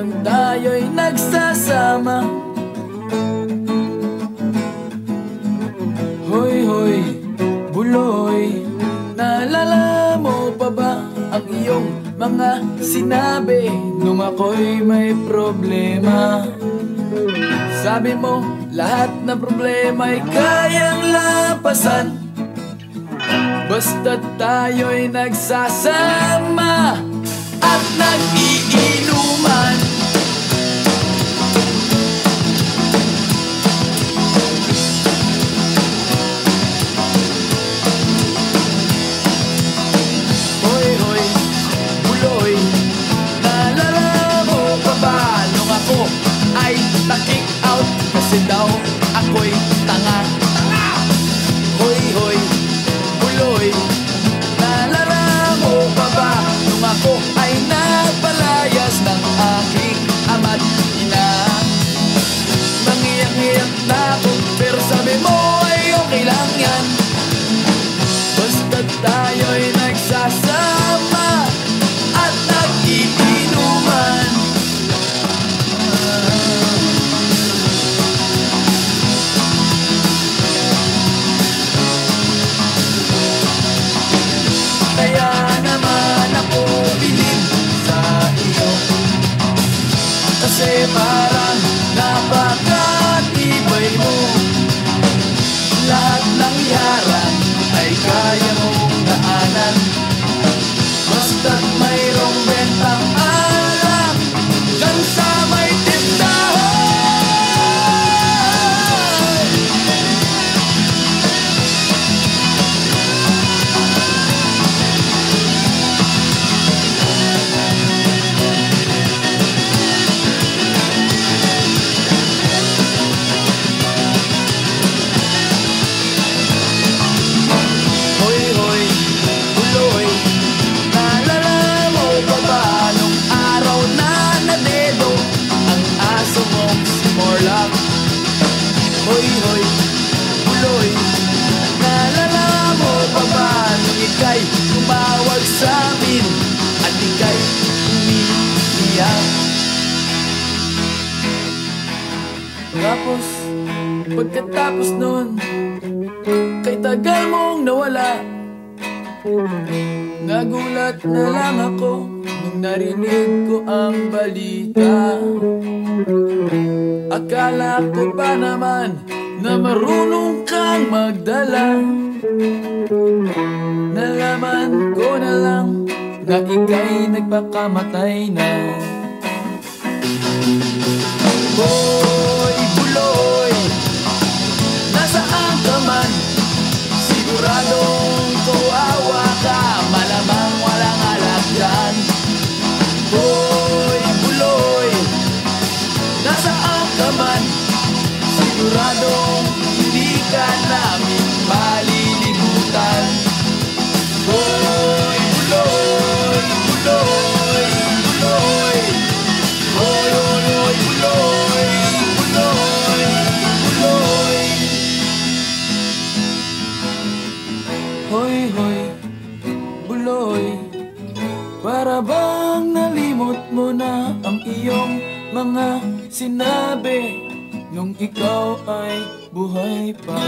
Nung tayo'y nagsasama? Hoy, hoy, buloy Naalala mo pa ba ang iyong mga sinabi Nung ako'y may problema? Sabi mo, lahat ng problema ay kayang lapasan. Basta tayo'y nagsasama At nag-iinuman ay na-kick out Kasi daw ako'y tanga. Hoy, hoy, buloy Naalala mo pa ba nung ako ay nagpalayas ng aking ama't ina? Nangiyak-ngiyak na ako pero sabi mo ay okay lang yan. Basta tayo'y parang napakatibay mo. Lahat ng iharang ay kaya mong daanan Tapos, pagkatapos nun Kay tagal mong nawala Nagulat na lang ako Nung narinig ko ang balita. Akala ko pa naman Na marunong kang magdala? Nalaman ko na lang Na ika'y nagpakamatay na. Hoy, Siguradong hindi ka namin malilimutan. Hoy, buloy, buloy, buloy. Hoy, hoy, buloy, buloy, buloy. Hoy, hoy, buloy. Para bang nalimot mo na ang iyong mga sinabi Nung ikaw ay buhay pa